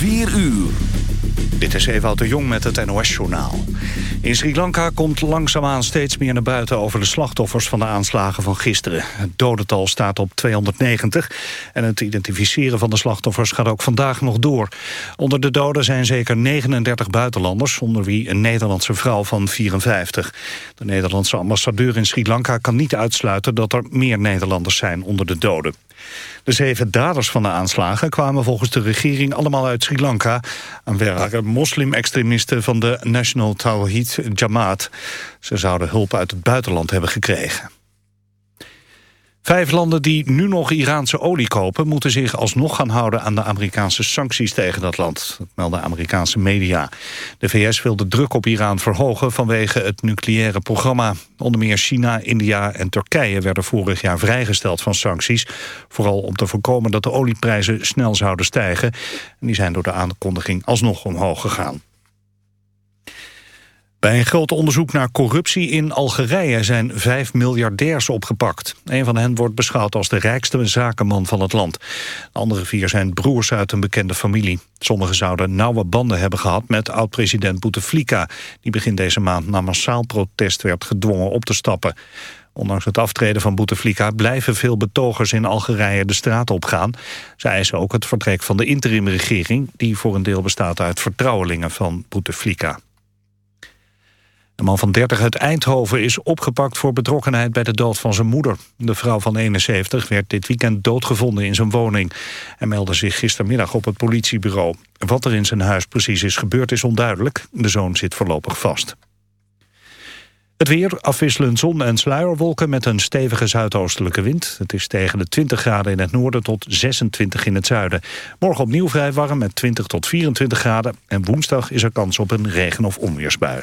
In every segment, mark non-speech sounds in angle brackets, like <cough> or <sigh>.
4 uur. Dit is Ewout de Jong met het NOS-journaal. In Sri Lanka komt langzaamaan steeds meer naar buiten... over de slachtoffers van de aanslagen van gisteren. Het dodental staat op 290... en het identificeren van de slachtoffers gaat ook vandaag nog door. Onder de doden zijn zeker 39 buitenlanders... onder wie een Nederlandse vrouw van 54. De Nederlandse ambassadeur in Sri Lanka kan niet uitsluiten... dat er meer Nederlanders zijn onder de doden. De zeven daders van de aanslagen kwamen volgens de regering allemaal uit Sri Lanka... en waren moslim-extremisten van de National Tawhid Jamaat. Ze zouden hulp uit het buitenland hebben gekregen. Vijf landen die nu nog Iraanse olie kopen... moeten zich alsnog gaan houden aan de Amerikaanse sancties tegen dat land. Dat melden Amerikaanse media. De VS wil de druk op Iran verhogen vanwege het nucleaire programma. Onder meer China, India en Turkije werden vorig jaar vrijgesteld van sancties. Vooral om te voorkomen dat de olieprijzen snel zouden stijgen. En die zijn door de aankondiging alsnog omhoog gegaan. Bij een groot onderzoek naar corruptie in Algerije zijn vijf miljardairs opgepakt. Een van hen wordt beschouwd als de rijkste zakenman van het land. De andere vier zijn broers uit een bekende familie. Sommigen zouden nauwe banden hebben gehad met oud-president Bouteflika... die begin deze maand na massaal protest werd gedwongen op te stappen. Ondanks het aftreden van Bouteflika blijven veel betogers in Algerije de straat opgaan. Ze eisen ook het vertrek van de interimregering... die voor een deel bestaat uit vertrouwelingen van Bouteflika. Een man van 30 uit Eindhoven is opgepakt voor betrokkenheid bij de dood van zijn moeder. De vrouw van 71 werd dit weekend doodgevonden in zijn woning. Hij meldde zich gistermiddag op het politiebureau. Wat er in zijn huis precies is gebeurd is onduidelijk. De zoon zit voorlopig vast. Het weer, afwisselend zon en sluierwolken met een stevige zuidoostelijke wind. Het is tegen de 20 graden in het noorden tot 26 in het zuiden. Morgen opnieuw vrij warm met 20 tot 24 graden. En woensdag is er kans op een regen- of onweersbui.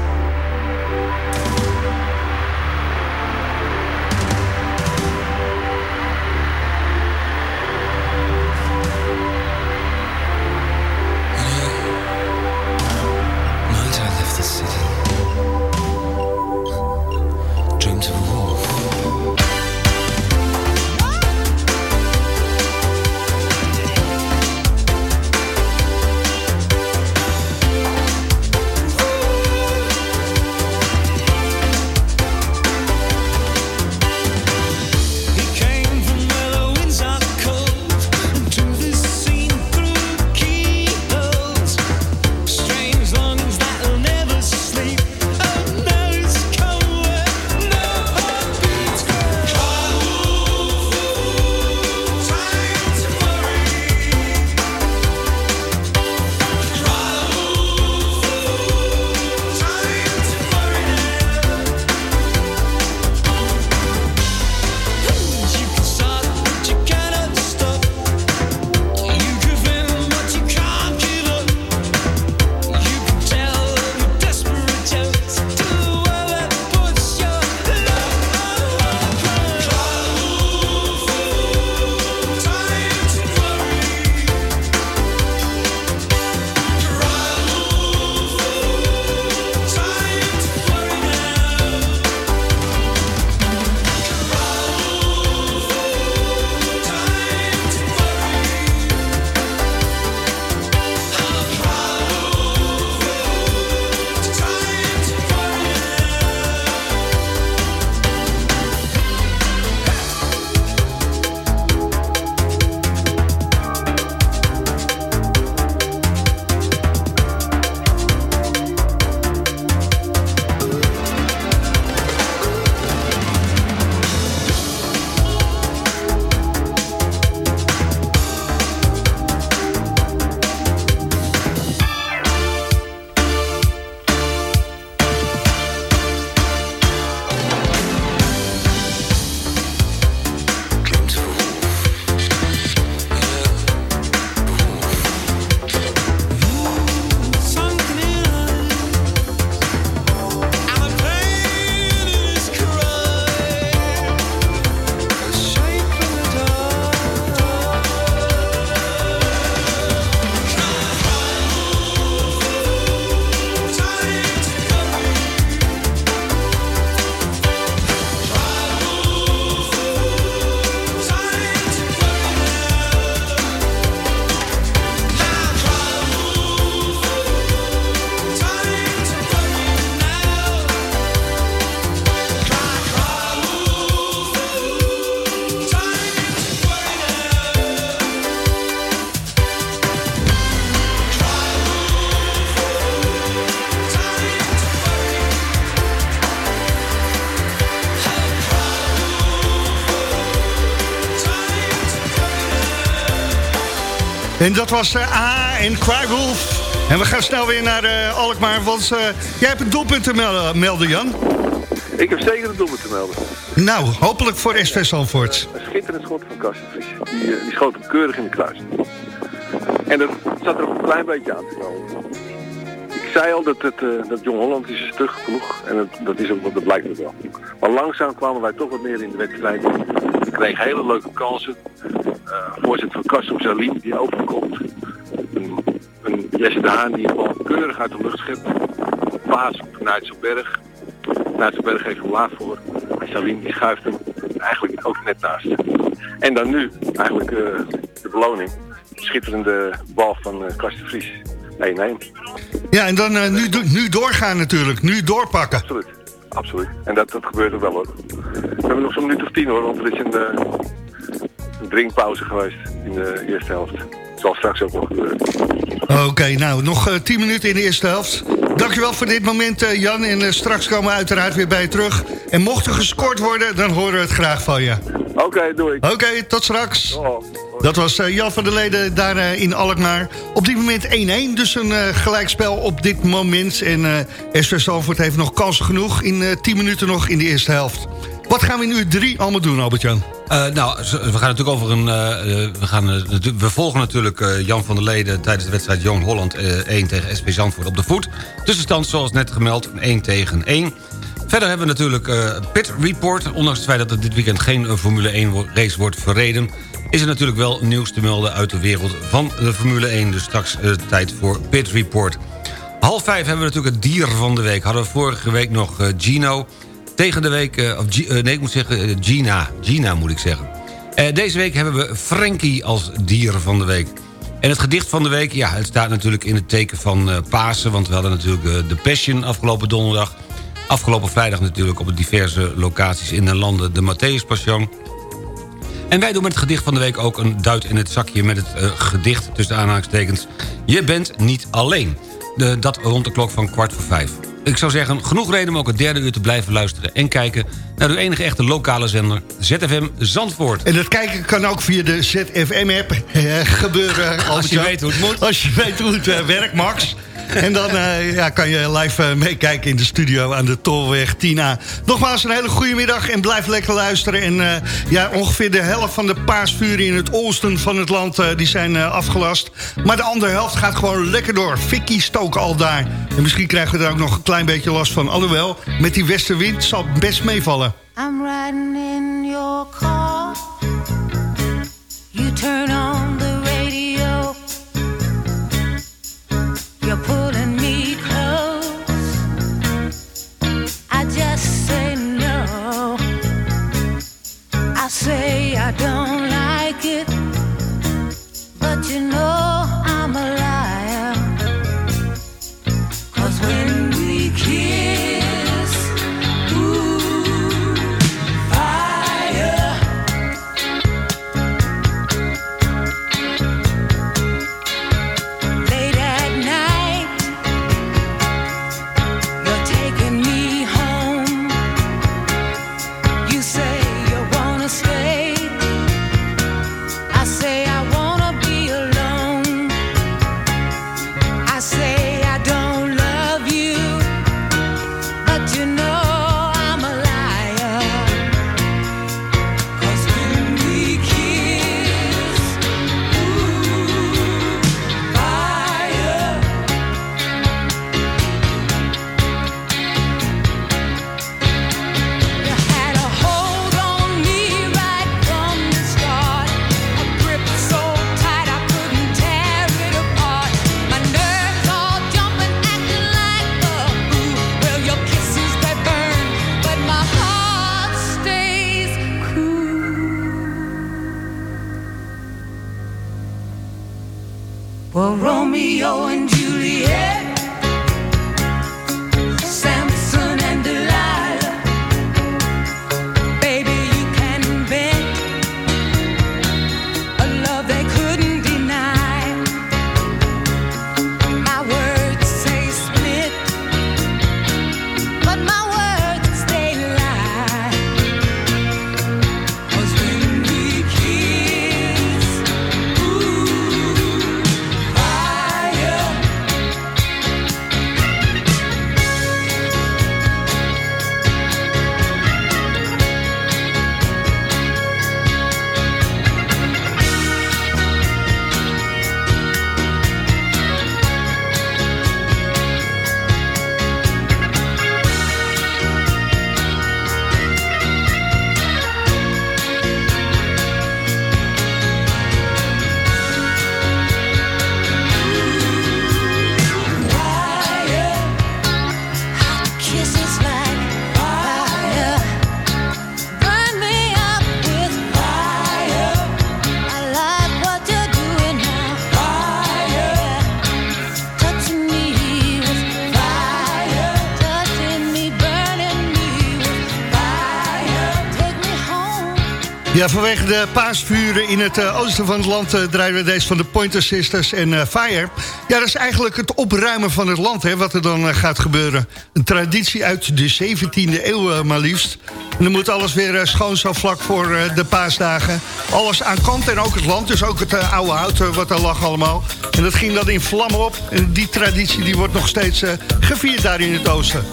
En dat was uh, A en Crywolf. En we gaan snel weer naar uh, Alkmaar, want uh, jij hebt een doelpunt te melden, melden, Jan. Ik heb zeker een doelpunt te melden. Nou, hopelijk voor SV Zandvoort. Een schitterend schot van Kastenvries. Die, die schoot hem keurig in de kruis. En dat zat er ook een klein beetje aan te komen. Ik zei al dat, het, uh, dat Jong Holland is een stug genoeg. En dat, dat, is ook, dat blijkt ook wel. Maar langzaam kwamen wij toch wat meer in de wedstrijd. We kregen hele leuke kansen. Voorzet van Kassem Salim die overkomt. Een, een Jesse de Haan die gewoon keurig uit de lucht schept. Een paas op Nijtselberg. Nijtselberg heeft hem laag voor. En Salim die schuift hem eigenlijk ook net naast. En dan nu eigenlijk uh, de beloning. Schitterende bal van uh, Kast de Vries. 1-1. Ja, en dan uh, nu, nu doorgaan natuurlijk. Nu doorpakken. Absoluut. Absoluut. En dat, dat gebeurt ook wel hoor. We hebben nog zo'n minuut of tien hoor, want er is een, een drinkpauze geweest in de eerste helft. Dat zal straks ook nog gebeuren. Oké, okay, nou, nog uh, tien minuten in de eerste helft. Dankjewel voor dit moment, uh, Jan. En uh, straks komen we uiteraard weer bij je terug. En mocht er gescoord worden, dan horen we het graag van je. Oké, okay, doe ik. Oké, okay, tot straks. Oh. Dat was uh, Jan van der Leden daar uh, in Alkmaar. Op dit moment 1-1, dus een uh, gelijkspel op dit moment. En uh, SV heeft nog kansen genoeg in 10 minuten nog in de eerste helft. Wat gaan we nu drie allemaal doen, Albert-Jan? Uh, nou, we gaan natuurlijk over een... Uh, we, gaan, we volgen natuurlijk Jan van der Leden tijdens de wedstrijd Jong Holland 1 tegen SP Zandvoort op de voet. Tussenstand zoals net gemeld 1 tegen 1. Verder hebben we natuurlijk Pit Report. Ondanks het feit dat er dit weekend geen Formule 1 race wordt verreden... is er natuurlijk wel nieuws te melden uit de wereld van de Formule 1. Dus straks tijd voor Pit Report. Half vijf hebben we natuurlijk het dier van de week. Hadden we vorige week nog Gino... Tegen de week, uh, of uh, nee, ik moet zeggen uh, Gina. Gina moet ik zeggen. deze week hebben we Frankie als dier van de week. En het gedicht van de week, ja, het staat natuurlijk in het teken van Pasen... want we hadden natuurlijk de Passion afgelopen donderdag. Afgelopen vrijdag natuurlijk op diverse locaties in de landen de Matthäus Passion. En wij doen met het gedicht van de week ook een duit in het zakje... met het gedicht tussen aanhalingstekens... Je bent niet alleen. De, dat rond de klok van kwart voor vijf ik zou zeggen, genoeg reden om ook het derde uur te blijven luisteren... en kijken naar uw enige echte lokale zender, ZFM Zandvoort. En dat kijken kan ook via de ZFM-app gebeuren. Als je weet hoe het moet. Als je weet hoe het uh, werkt, Max. <laughs> En dan uh, ja, kan je live uh, meekijken in de studio aan de Tolweg Tina. Nogmaals een hele goede middag en blijf lekker luisteren. En uh, ja, ongeveer de helft van de paasvuren in het oosten van het land die zijn afgelast. Maar de andere helft gaat gewoon lekker door. Vicky stoken al daar. En misschien krijgen we er ook nog een klein beetje last van. Alhoewel, met die westenwind zal het best meevallen. I'm riding in your car. You turn on the radio. You're vanwege de paasvuren in het eh, oosten van het land... eh, draaien we deze van de Pointer Sisters en eh, Fire. Ja, dat is eigenlijk het opruimen van het land, hè, wat er dan gaat gebeuren. Een traditie uit de 17e eeuw maar liefst. En dan moet alles weer schoon zo vlak voor de paasdagen. Alles aan kant en ook het land, dus ook het oude hout wat daar lag allemaal. En dat ging dan in vlammen op. En die traditie die wordt nog steeds gevierd daar in het oosten.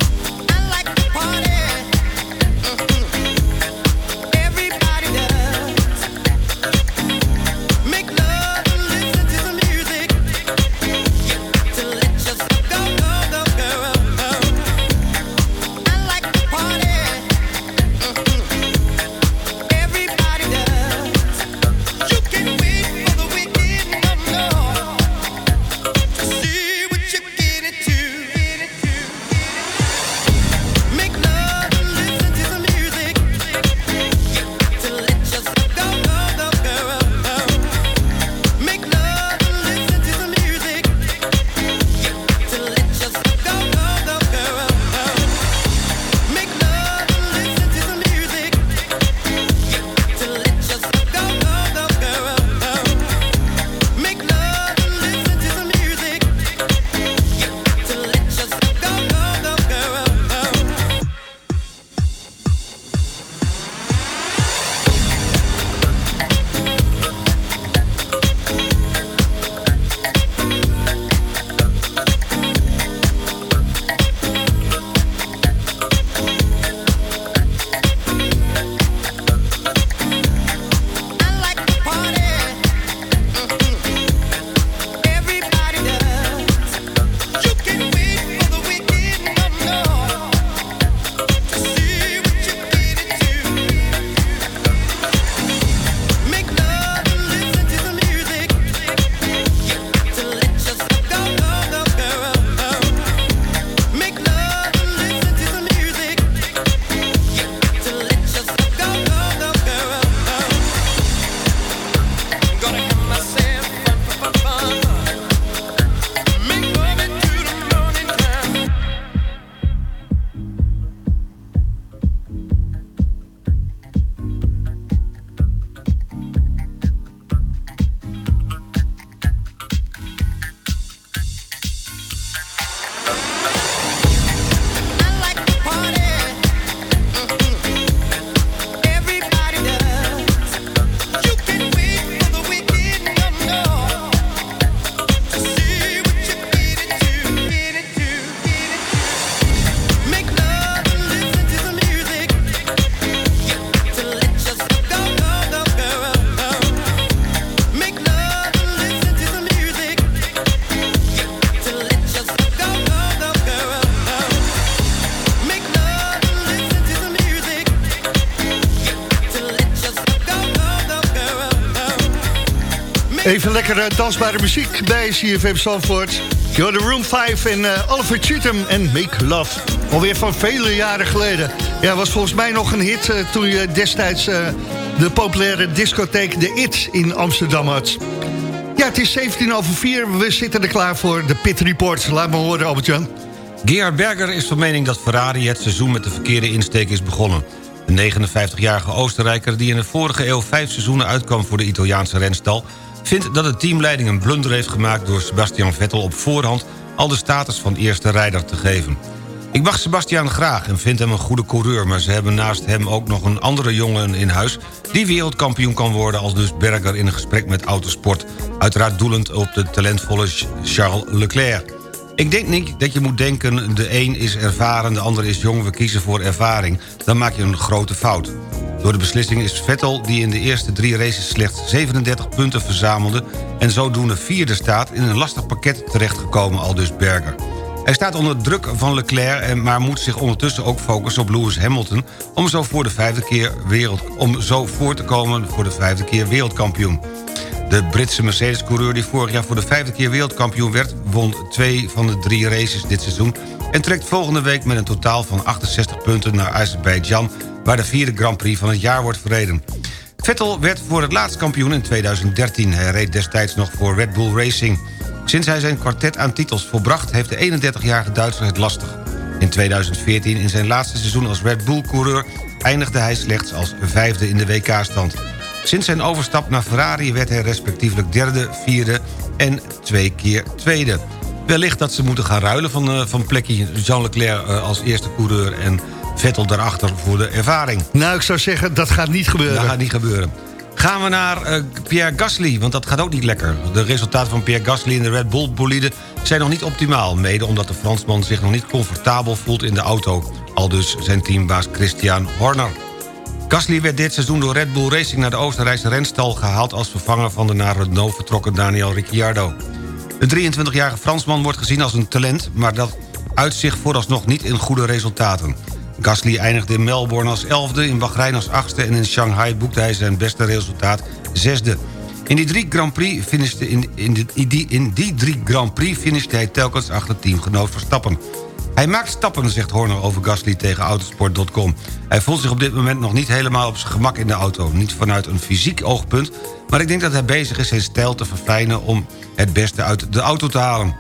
Even lekker eh, dansbare muziek bij CFM Zandvoort. You're the Room 5 en eh, Oliver Cheatham en Make Love. Alweer van vele jaren geleden. Ja, was volgens mij nog een hit eh, toen je destijds eh, de populaire discotheek The It in Amsterdam had. Ja, het is 17 over 4. We zitten er klaar voor de Pit Report. Laat me horen, Albert-Jan. Gerhard Berger is van mening dat Ferrari het seizoen met de verkeerde insteek is begonnen. De 59-jarige Oostenrijker die in de vorige eeuw vijf seizoenen uitkwam voor de Italiaanse renstal... vindt dat de teamleiding een blunder heeft gemaakt door Sebastian Vettel op voorhand al de status van eerste rijder te geven. Ik mag Sebastian graag en vind hem een goede coureur... maar ze hebben naast hem ook nog een andere jongen in huis... die wereldkampioen kan worden als dus Berger in een gesprek met Autosport... uiteraard doelend op de talentvolle Charles Leclerc. Ik denk niet dat je moet denken, de een is ervaren, de ander is jong... we kiezen voor ervaring, dan maak je een grote fout. Door de beslissing is Vettel, die in de eerste drie races slechts 37 punten verzamelde... en zodoende vierde staat, in een lastig pakket terechtgekomen, al dus Berger. Hij staat onder druk van Leclerc, maar moet zich ondertussen ook focussen op Lewis Hamilton... om zo, voor de vijfde keer wereld, om zo voor te komen voor de vijfde keer wereldkampioen. De Britse Mercedes-coureur die vorig jaar voor de vijfde keer wereldkampioen werd... won twee van de drie races dit seizoen... en trekt volgende week met een totaal van 68 punten naar Azerbeidzjan... waar de vierde Grand Prix van het jaar wordt verreden. Vettel werd voor het laatst kampioen in 2013. Hij reed destijds nog voor Red Bull Racing. Sinds hij zijn kwartet aan titels volbracht... heeft de 31-jarige Duitser het lastig. In 2014, in zijn laatste seizoen als Red Bull-coureur... eindigde hij slechts als vijfde in de WK-stand. Sinds zijn overstap naar Ferrari werd hij respectievelijk derde, vierde en twee keer tweede. Wellicht dat ze moeten gaan ruilen van, eh, van plekje Jean Leclerc eh, als eerste coureur... en Vettel daarachter voor de ervaring. Nou, ik zou zeggen, dat gaat niet gebeuren. Dat gaat niet gebeuren. Gaan we naar eh, Pierre Gasly, want dat gaat ook niet lekker. De resultaten van Pierre Gasly in de Red Bull bolide zijn nog niet optimaal. Mede omdat de Fransman zich nog niet comfortabel voelt in de auto. Al dus zijn teambaas Christian Horner. Gasly werd dit seizoen door Red Bull Racing naar de Oostenrijkse renstal gehaald... als vervanger van de naar Renault vertrokken Daniel Ricciardo. De 23-jarige Fransman wordt gezien als een talent... maar dat uitzicht vooralsnog niet in goede resultaten. Gasly eindigde in Melbourne als 11e, in Bahrein als 8e... en in Shanghai boekte hij zijn beste resultaat 6e. In die drie Grand Prix finishte, in, in, die, in die drie Grand Prix finishte hij telkens achter teamgenoot Verstappen. Hij maakt stappen, zegt Horner over Gasly tegen Autosport.com. Hij voelt zich op dit moment nog niet helemaal op zijn gemak in de auto. Niet vanuit een fysiek oogpunt, maar ik denk dat hij bezig is zijn stijl te verfijnen... om het beste uit de auto te halen.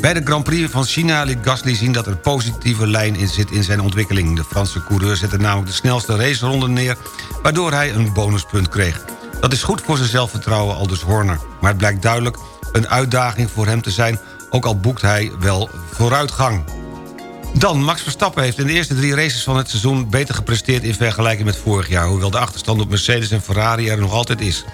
Bij de Grand Prix van China liet Gasly zien dat er een positieve lijn in zit in zijn ontwikkeling. De Franse coureur zette namelijk de snelste raceronde neer... waardoor hij een bonuspunt kreeg. Dat is goed voor zijn zelfvertrouwen, aldus Horner. Maar het blijkt duidelijk een uitdaging voor hem te zijn... ook al boekt hij wel vooruitgang. Dan, Max Verstappen heeft in de eerste drie races van het seizoen... beter gepresteerd in vergelijking met vorig jaar... hoewel de achterstand op Mercedes en Ferrari er nog altijd is.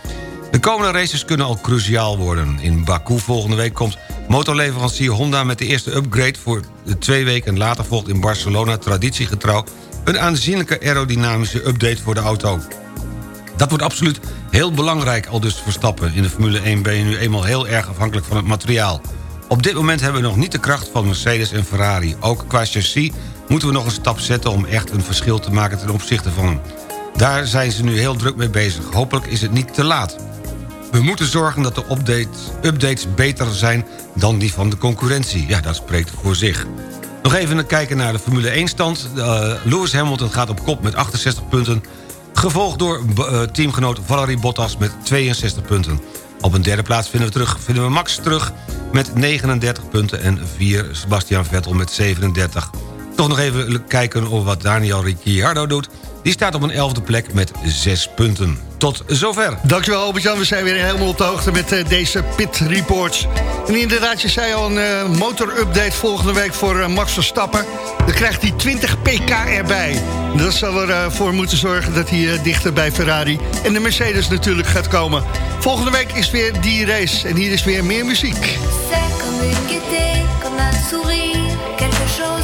De komende races kunnen al cruciaal worden. In Baku volgende week komt motorleverancier Honda... met de eerste upgrade voor de twee weken... en later volgt in Barcelona traditiegetrouw... een aanzienlijke aerodynamische update voor de auto. Dat wordt absoluut heel belangrijk, al dus Verstappen. In de Formule 1 ben je nu eenmaal heel erg afhankelijk van het materiaal. Op dit moment hebben we nog niet de kracht van Mercedes en Ferrari. Ook qua chassis moeten we nog een stap zetten... om echt een verschil te maken ten opzichte van hem. Daar zijn ze nu heel druk mee bezig. Hopelijk is het niet te laat. We moeten zorgen dat de updates, updates beter zijn dan die van de concurrentie. Ja, dat spreekt voor zich. Nog even kijken naar de Formule 1-stand. Uh, Lewis Hamilton gaat op kop met 68 punten... gevolgd door uh, teamgenoot Valerie Bottas met 62 punten. Op een derde plaats vinden we, terug, vinden we Max terug met 39 punten... en 4 Sebastian Vettel met 37. Toch nog even kijken of wat Daniel Ricciardo doet. Die staat op een elfde plek met 6 punten. Tot zover. Dankjewel Albert-Jan, we zijn weer helemaal op de hoogte met uh, deze Pit Reports. En inderdaad, je zei al een uh, motor-update volgende week voor uh, Max Verstappen. Dan krijgt hij 20 pk erbij. Dat zal ervoor moeten zorgen dat hij dichter bij Ferrari en de Mercedes natuurlijk gaat komen. Volgende week is weer die race en hier is weer meer muziek. C'est comme une gaieté, comme un sourire, quelque chose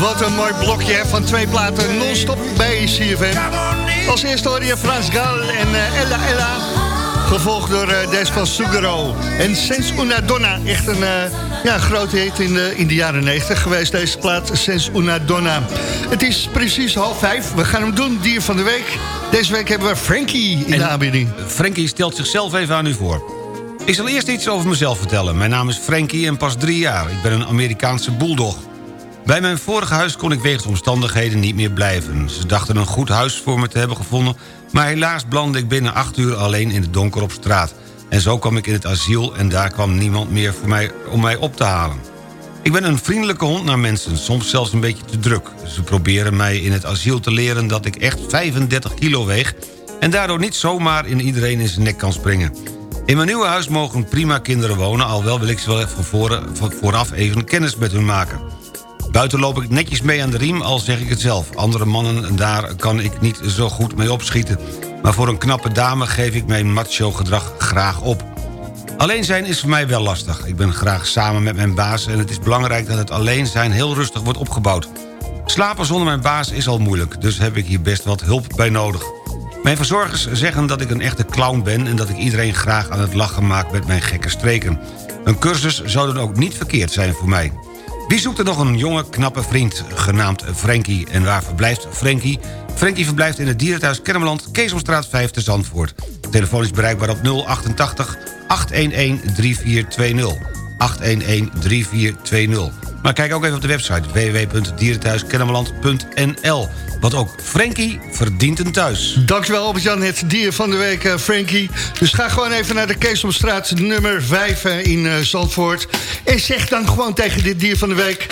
Wat een mooi blokje van twee platen non-stop bij CFM. Als eerste hoor je Frans Gal en eh, Ella Ella. Gevolgd door eh, deze van Sugaro. En Sens Una Donna. Echt een eh, ja, grote hit in de, in de jaren 90 geweest, deze plaat. Sens Una Donna. Het is precies half vijf. We gaan hem doen, dier van de week. Deze week hebben we Frankie in de aanbieding. Frankie stelt zichzelf even aan u voor. Ik zal eerst iets over mezelf vertellen. Mijn naam is Frankie en pas drie jaar. Ik ben een Amerikaanse bulldog. Bij mijn vorige huis kon ik wegens omstandigheden niet meer blijven. Ze dachten een goed huis voor me te hebben gevonden... maar helaas belandde ik binnen acht uur alleen in het donker op straat. En zo kwam ik in het asiel en daar kwam niemand meer voor mij om mij op te halen. Ik ben een vriendelijke hond naar mensen, soms zelfs een beetje te druk. Ze proberen mij in het asiel te leren dat ik echt 35 kilo weeg... en daardoor niet zomaar in iedereen in zijn nek kan springen. In mijn nieuwe huis mogen prima kinderen wonen... alwel wil ik ze wel even vooraf even kennis met hun maken. Buiten loop ik netjes mee aan de riem, al zeg ik het zelf. Andere mannen, daar kan ik niet zo goed mee opschieten. Maar voor een knappe dame geef ik mijn macho gedrag graag op. Alleen zijn is voor mij wel lastig. Ik ben graag samen met mijn baas... en het is belangrijk dat het alleen zijn heel rustig wordt opgebouwd. Slapen zonder mijn baas is al moeilijk... dus heb ik hier best wat hulp bij nodig. Mijn verzorgers zeggen dat ik een echte clown ben... en dat ik iedereen graag aan het lachen maak met mijn gekke streken. Een cursus zou dan ook niet verkeerd zijn voor mij. Wie zoekt er nog een jonge, knappe vriend, genaamd Frankie? En waar verblijft Frankie? Frankie verblijft in het dierenthuis Kennemerland, Keesomstraat 5 te Zandvoort. Telefoon is bereikbaar op 088 811 3420. 811 3420. Maar kijk ook even op de website www.dierenthuiskennemerland.nl. Want ook Frankie verdient een thuis. Dankjewel Albert-Jan, het dier van de week, eh, Frankie. Dus ga gewoon even naar de Keesomstraat nummer 5 eh, in eh, Zandvoort. En zeg dan gewoon tegen dit dier van de week...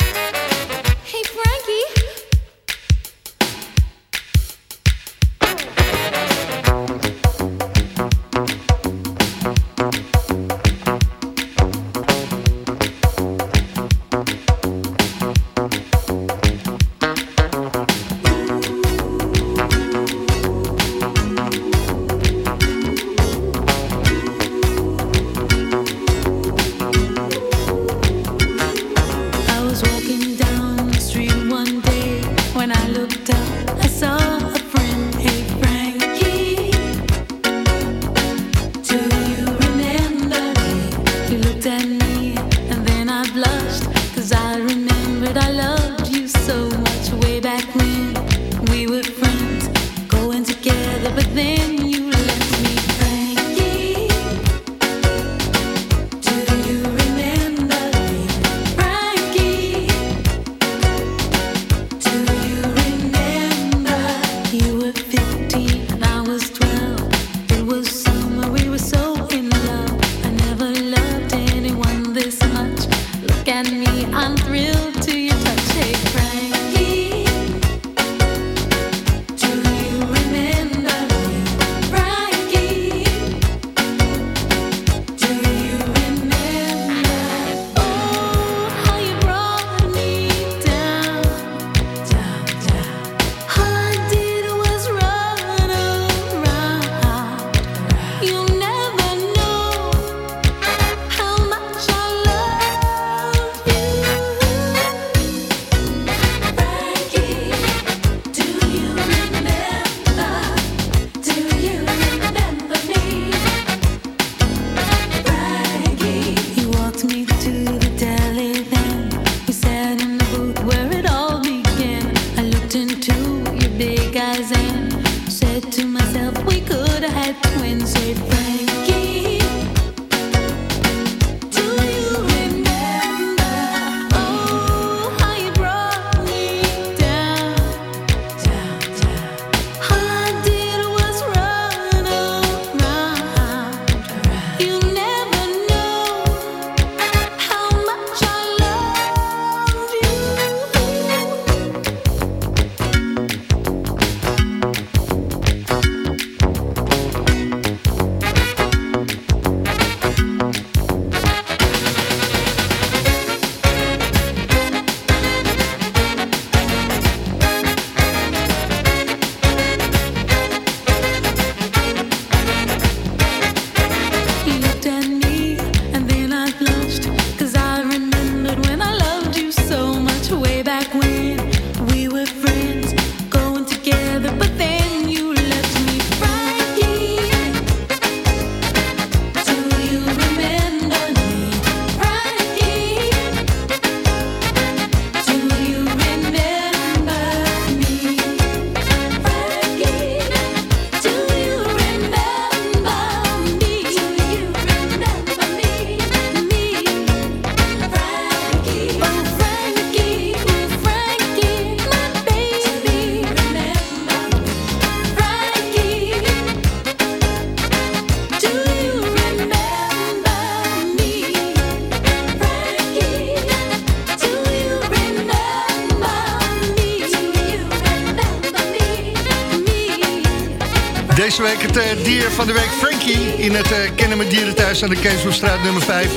Deze week het eh, dier van de week Frankie in het uh, Kennemer Dierenthuis aan de Keesomstraat nummer 5.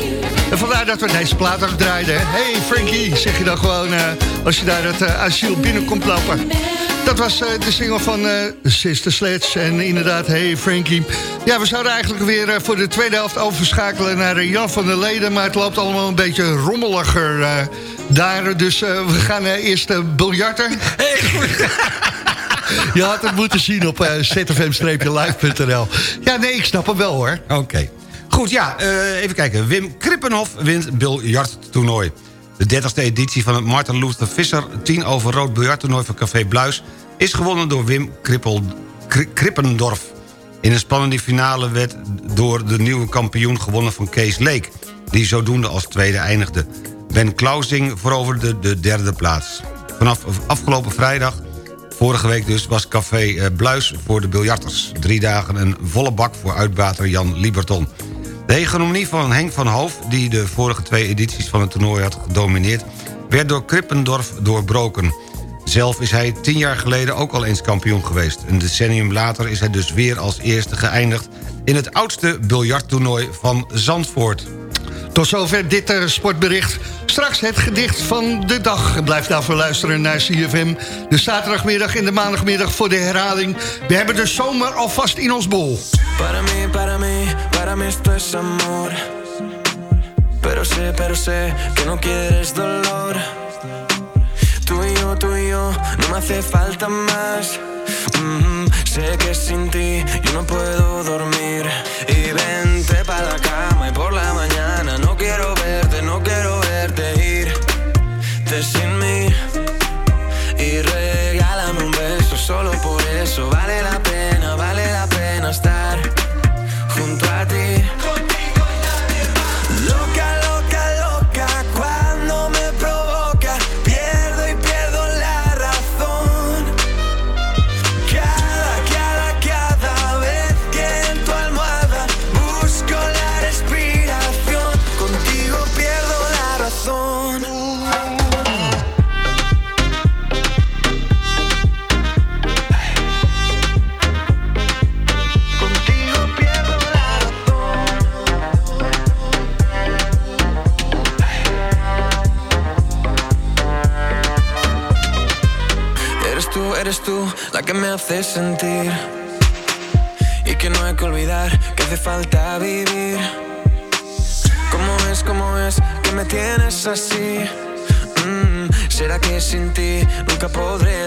En vandaar dat we deze plaat ook draaiden. Hey Frankie, zeg je dan gewoon eh, als je daar het asiel binnenkomt lopen. Dat was de single van Sister Sledge en inderdaad Hey Frankie. Ja, we zouden eigenlijk weer voor de tweede helft overschakelen naar Jan van der Leden... maar het loopt allemaal een beetje rommeliger daar. Dus we gaan eerst biljarten. <laughs> Je had het moeten zien op uh, zfm-live.nl. Ja, nee, ik snap hem wel hoor. Oké. Goed, ja, eh, even kijken. Wim Krippenhof wint biljarttoernooi. De 30e editie van het Martin Luther Visser 10 over rood biljarttoernooi van Café Bluis... is gewonnen door Wim Krippel, Kri- Krippendorf. In een spannende finale werd door de nieuwe kampioen gewonnen van Kees Leek... die zodoende als tweede eindigde. Ben Klausing veroverde de derde plaats. Vanaf afgelopen vrijdag, vorige week dus, was Café eh, Bluis voor de biljarters. Drie dagen een volle bak voor uitbater Jan Lieberton. De hegemonie van Henk van Hoof, die de vorige twee edities van het toernooi had gedomineerd... werd door Krippendorf doorbroken. Zelf is hij tien jaar geleden ook al eens kampioen geweest. Een decennium later is hij dus weer als eerste geëindigd... in het oudste biljarttoernooi van Zandvoort. Tot zover dit eh, sportbericht. Straks het gedicht van de dag. Blijf daarvoor luisteren naar CFM. De zaterdagmiddag en de maandagmiddag voor de herhaling. We hebben de zomer alvast in ons bol. Para mí, para mí, para mí esto es amor. Pero sé, pero sé que no quieres dolor. Tú y yo, tú y yo, no me hace falta más. Mm, sé que sin ti yo no puedo dormir. Y vente para la cama y por la mañana hace sentir Y que no hay que olvidar que hace falta vivir ¿Cómo es, cómo es que me tienes así? Mm, ¿Será que sin ti nunca podré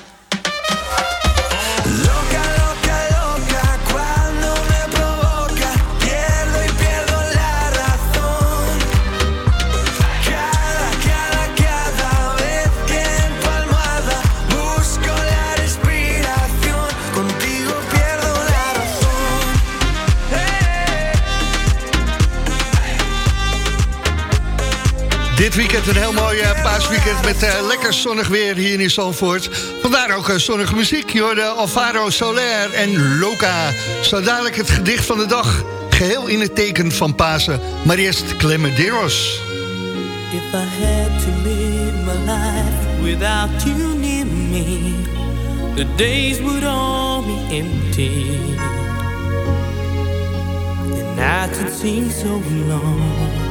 Dit weekend een heel mooi eh, paasweekend met eh, lekker zonnig weer hier in Zandvoort. Vandaar ook eh, zonnige muziek. Je hoorde Alvaro Soler en Loca. Zo dadelijk het gedicht van de dag. Geheel in het teken van Pasen. Maar eerst Clemenderos. If I had to live my life without you near me, the days would all be empty. Seem so long.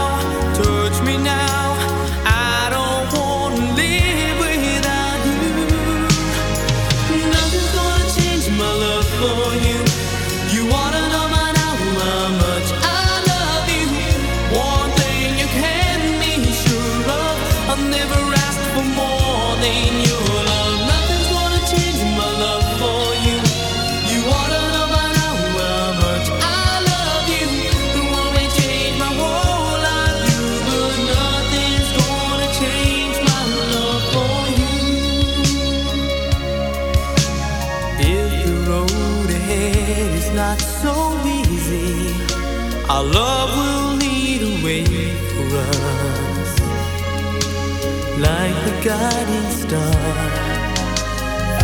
guiding star.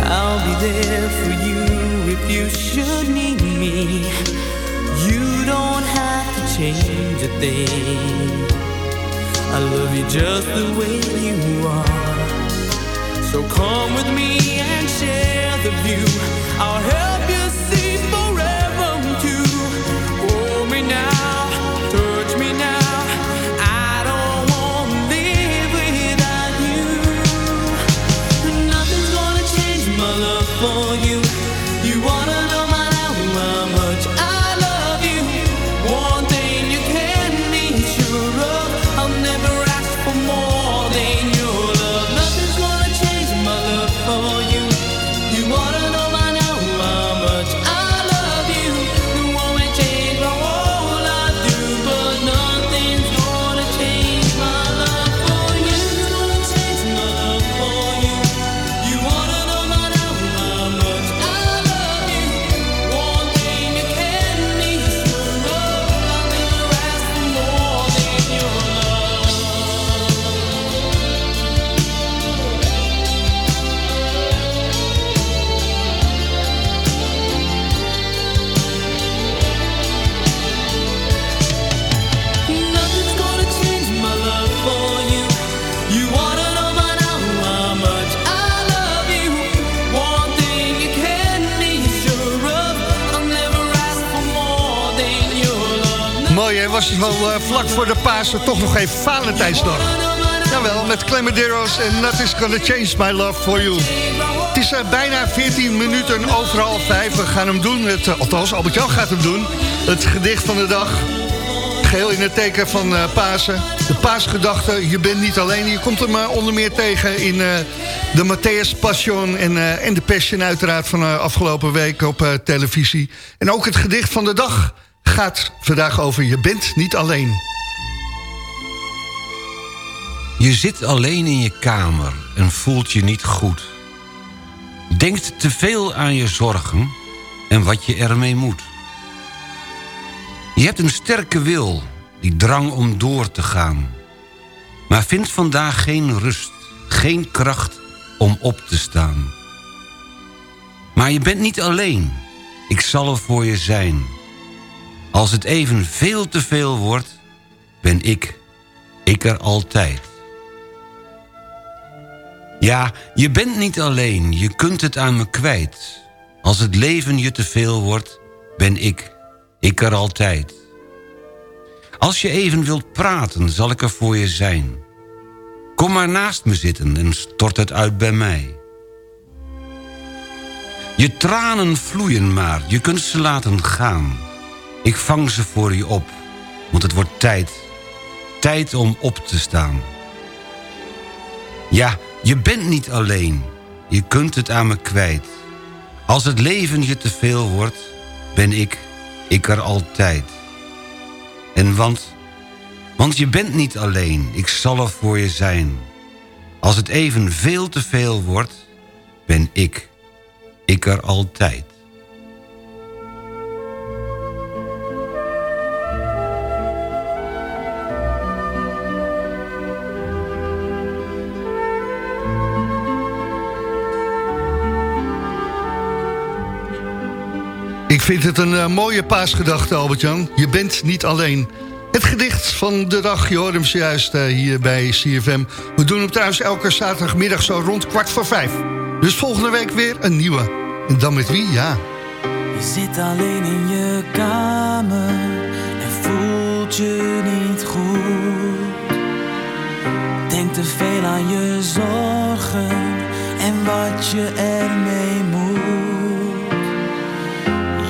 I'll be there for you if you should need me. You don't have to change a thing. I love you just the way you are. So come with me and share the view. I'll help Was wel eh, vlak voor de Pasen toch nog even Valentijnsdag. Jawel, met Clemaderos en Nothing's Gonna Change My Love For You. Het is eh, bijna 14 minuten over half vijf. We gaan hem doen, het, eh, althans Albert-Jan gaat hem doen. Het gedicht van de dag. Geheel in het teken van Pasen. De paasgedachte, je bent niet alleen. Je komt hem onder meer tegen in de Matthäus Passion... En, en de Passion uiteraard van afgelopen week op televisie. En ook het gedicht van de dag gaat vandaag over... je bent niet alleen. Je zit alleen in je kamer en voelt je niet goed. Denkt te veel aan je zorgen en wat je ermee moet. Je hebt een sterke wil, die drang om door te gaan. Maar vindt vandaag geen rust, geen kracht om op te staan. Maar je bent niet alleen, ik zal er voor je zijn. Als het even veel te veel wordt, ben ik, ik er altijd. Ja, je bent niet alleen, je kunt het aan me kwijt. Als het leven je te veel wordt, ben ik, ik er altijd. Als je even wilt praten, zal ik er voor je zijn. Kom maar naast me zitten en stort het uit bij mij. Je tranen vloeien maar, je kunt ze laten gaan. Ik vang ze voor je op, want het wordt tijd. Tijd om op te staan. Ja, je bent niet alleen. Je kunt het aan me kwijt. Als het leven je te veel wordt, ben ik, ik er altijd. En want, want je bent niet alleen. Ik zal er voor je zijn. Als het even veel te veel wordt, ben ik, ik er altijd. Ik vind het een eh, mooie paasgedachte, Albert-Jan. Je bent niet alleen. Het gedicht van de dag, je hoort hem zojuist eh, hier bij CFM. We doen hem trouwens elke zaterdagmiddag zo rond kwart voor vijf. Dus volgende week weer een nieuwe. En dan met wie? Ja. Je zit alleen in je kamer en voelt je niet goed. Denk te veel aan je zorgen en wat je ermee moet.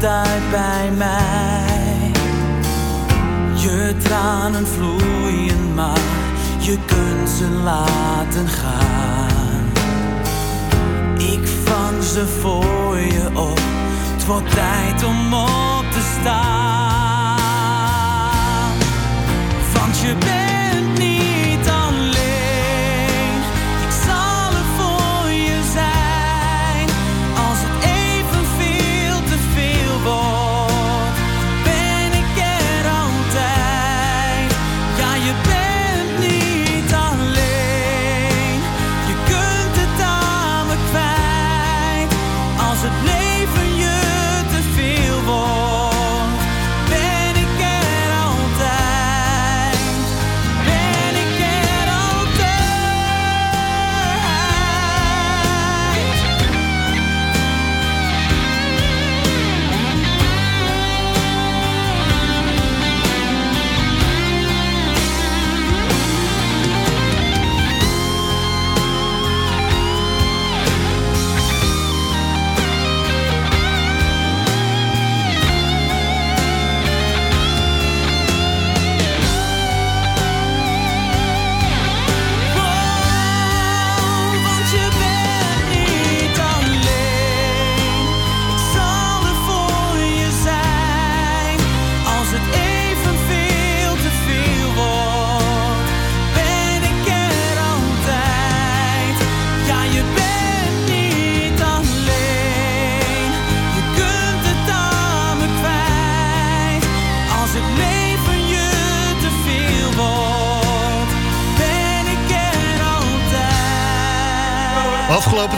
uit bij mij. Je tranen vloeien, maar je kunt ze laten gaan. Ik vang ze voor je op, het wordt tijd om op te staan.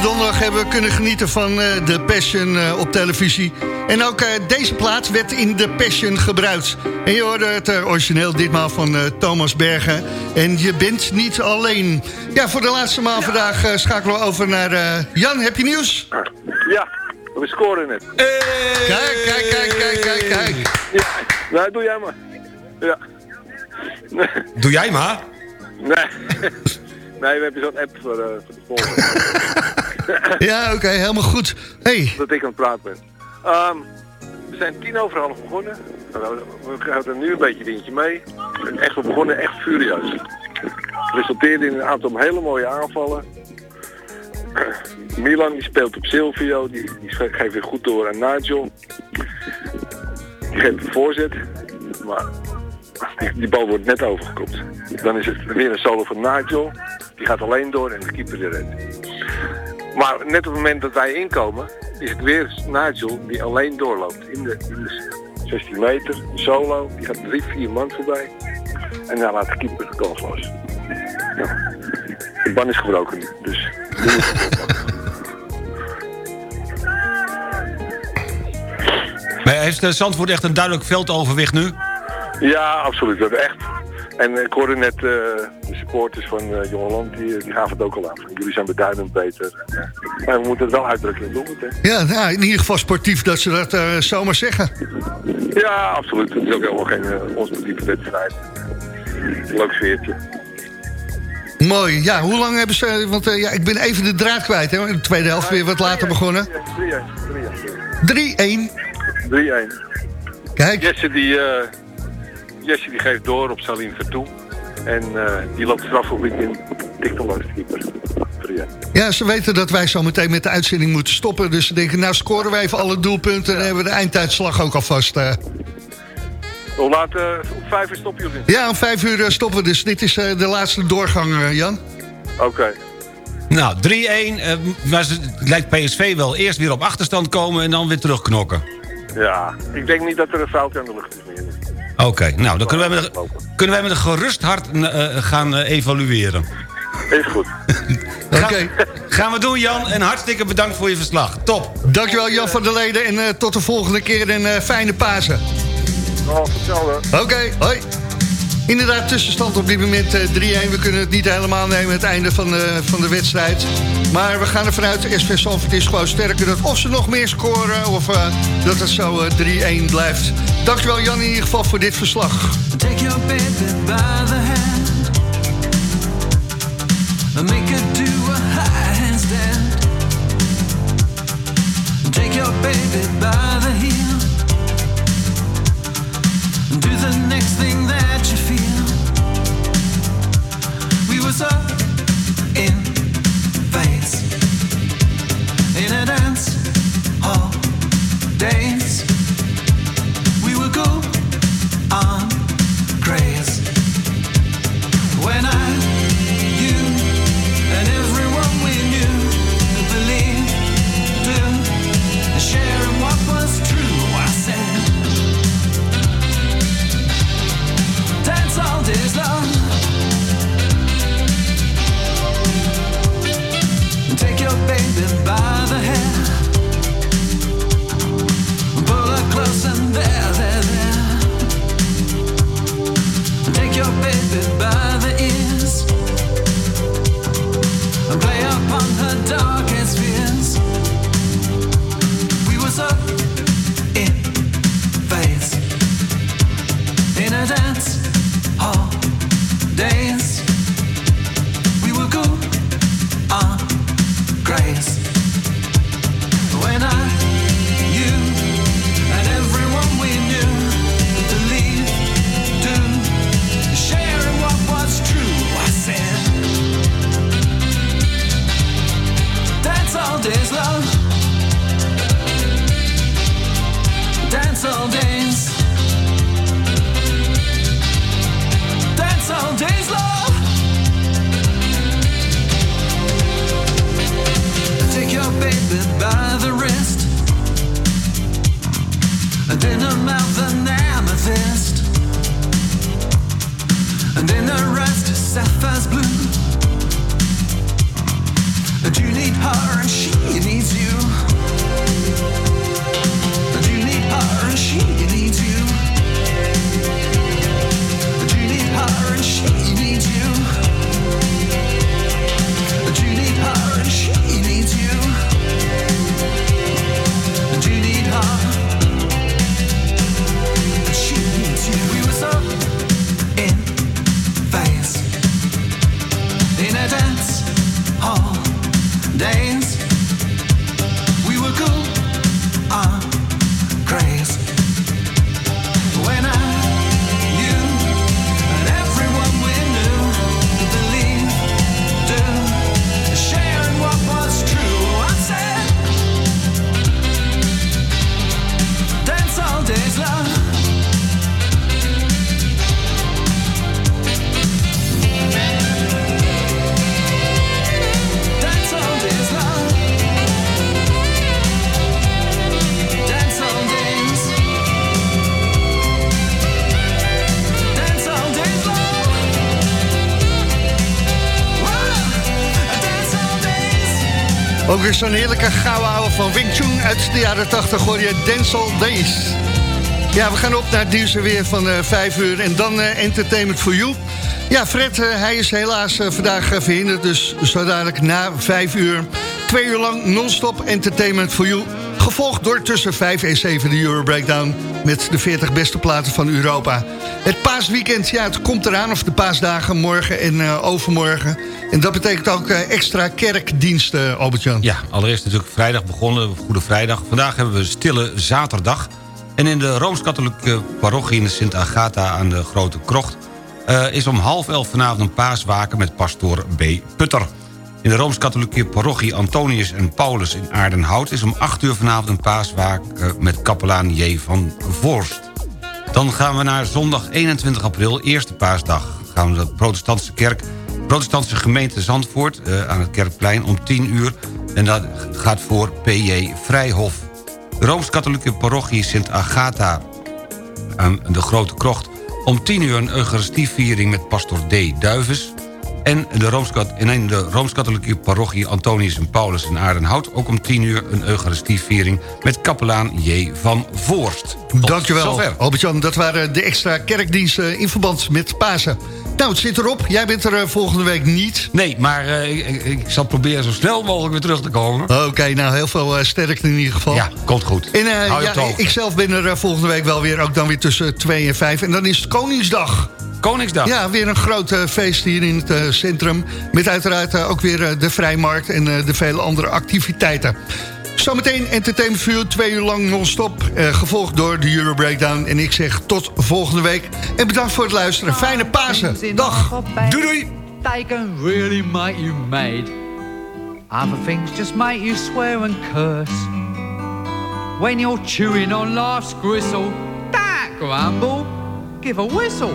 Donderdag hebben we kunnen genieten van eh, de Passion eh, op televisie. En ook eh, deze plaat werd in de Passion gebruikt. En je hoorde het origineel ditmaal van eh, Thomas Bergen. En je bent niet alleen. Ja, voor de laatste maal vandaag eh, schakelen we over naar eh, Jan. Heb je nieuws? Ja, we scoren net. Kijk, kijk, kijk, kijk, kijk, kijk. Ja, nou doe jij maar. Ja. Doe jij maar. Nee. <laughs> Nee, we hebben zo'n app voor, eh, voor de volgende. <laughs> <laughs> Ja, oké, helemaal goed. Hey. Dat ik aan het praten ben. Ehm, we zijn tien over half begonnen. Nou, We er nu een beetje dingetje mee. Echt, we begonnen echt furieus. Resulteerde in een aantal hele mooie aanvallen. <clears throat> Milan die speelt op Silvio, die, die ge- geeft weer goed door aan Nigel. Die geeft een voorzet, maar die, bal wordt net overgekopt. Dan is het weer een solo van Nigel, die gaat alleen door en de keeper eruit. Maar net op het moment dat wij inkomen, is het weer Nigel die alleen doorloopt. In de, in de 16 meter, solo, die gaat drie, vier man voorbij. En dan laat de keeper de goal los. Ja. De ban is gebroken nu, dus... <laughs> Maar heeft eh, Zandvoort echt een duidelijk veldoverwicht nu? Ja, absoluut. Dat echt. En ik hoorde net eh, supporters van eh Jong Holland, die, die gaven het ook al aan. Jullie zijn beduidend beter. En, eh, maar we moeten het wel uitdrukken het doelpunt, hè. Ja, nou, in ieder geval sportief dat ze dat eh, zomaar zeggen. Ja, absoluut. Het is ook helemaal geen uh, onsportieve wedstrijd. Leuk sfeertje. Mooi. Ja, hoe lang hebben ze... Want eh, ja, ik ben even de draad kwijt, hè. De tweede helft weer wat later begonnen. 3-1. 3-1. 3-1. Kijk. Jesse die, eh, Jesse die geeft door op Salim Vertoe. En eh, die loopt strafgebied in. Langs de keeper. 3-1. Ja, ze weten dat wij zo meteen met de uitzending moeten stoppen. Dus ze denken, nou scoren we even alle doelpunten... en hebben we de einduitslag ook alvast. eh. Hoe laat? eh, om vijf uur stoppen jullie? Ja, om vijf uur stoppen we. Dus dit is de laatste doorgang, eh, Jan. Oké. Nou, 3-1. eh, maar ze- het lijkt PSV wel eerst weer op achterstand komen en dan weer terugknokken. Ja, ik denk niet dat er een fout aan de lucht is meer. Oké, nou, dan kunnen wij met, een- kunnen wij met een gerust hart eh, gaan eh, evalueren. Is goed. <laughs> Oké. Gaan we doen, Jan. En hartstikke bedankt voor je verslag. Top. Dankjewel, Jan van der Leden. En eh, tot de volgende keer en eh, fijne Pasen. Oh, hetzelfde. Oké, hoi. Inderdaad, tussenstand op dit moment eh, 3-1. We kunnen het niet helemaal nemen, het einde van de, van de wedstrijd. Maar we gaan ervan uit, SV Salford is gewoon sterker. Dat of ze nog meer scoren, of eh, dat het zo eh, 3-1 blijft. Dankjewel Jan in ieder geval voor dit verslag. Take your baby by the hand. and make her do a high handstand. Take your baby by the heel. Do the next thing that. We were so in weer zo'n heerlijke gouden ouwe van Wing Chun uit de jaren 80 hoor je Denzel Days. Ja, we gaan op naar het weer van eh 5 uur en dan eh, Entertainment for You. Ja, Fred, eh, hij is helaas vandaag verhinderd, dus zo dadelijk na 5 uur... twee uur lang non-stop Entertainment for You... gevolgd door tussen 5 en 7 de Euro Breakdown... met de 40 beste platen van Europa. Het paasweekend, ja, het komt eraan, of de paasdagen morgen en eh, overmorgen. En dat betekent ook eh, extra kerkdiensten, Albert-Jan. Ja, allereerst natuurlijk vrijdag begonnen, Goede Vrijdag. Vandaag hebben we Stille Zaterdag. En in de Rooms-Katholieke parochie in Sint Agatha aan de Grote Krocht... eh, is om half elf vanavond een paaswaken met pastoor B. Putter. In de Rooms-Katholieke parochie Antonius en Paulus in Aardenhout... is om 8 uur vanavond een paaswaken met kapelaan J. van Voorst. Dan gaan we naar zondag 21 april, eerste paasdag. Gaan we naar de protestantse kerk, protestantse gemeente Zandvoort... eh, aan het Kerkplein om 10 uur. En dat gaat voor P.J. Vrijhof. De Rooms-Katholieke parochie Sint Agatha aan de Grote Krocht... om 10 uur een eucharistieviering met pastor D. Duives... En de Rooms-Kat- in de Rooms-Katholieke parochie Antonius en Paulus in Aardenhout... ook om 10 uur een eucharistieviering met kapelaan J. van Voorst. Tot Dankjewel. Albert-Jan. Dat waren de extra kerkdiensten in verband met Pasen. Nou, het zit erop. Jij bent er eh, volgende week niet. Nee, maar eh, ik, zal proberen zo snel mogelijk weer terug te komen. Oké, nou heel veel eh, sterkte in ieder geval. Ja, komt goed. En eh, ja, ik zelf ben er eh, volgende week wel weer, ook dan weer tussen 2 en 5. En dan is het Koningsdag. Koningsdag. Ja, weer een groot eh, feest hier in het eh, centrum. Met uiteraard eh, ook weer de Vrijmarkt en eh, de vele andere activiteiten. Zometeen Entertainment View, twee uur lang non-stop. eh, gevolgd door de Euro Breakdown. En ik zeg tot volgende week. En bedankt voor het luisteren. Fijne Pasen. Dag. Doei doei. They can really make you mad. Other things just make you swear and curse. When you're chewing on life's gristle, don't grumble, give a whistle.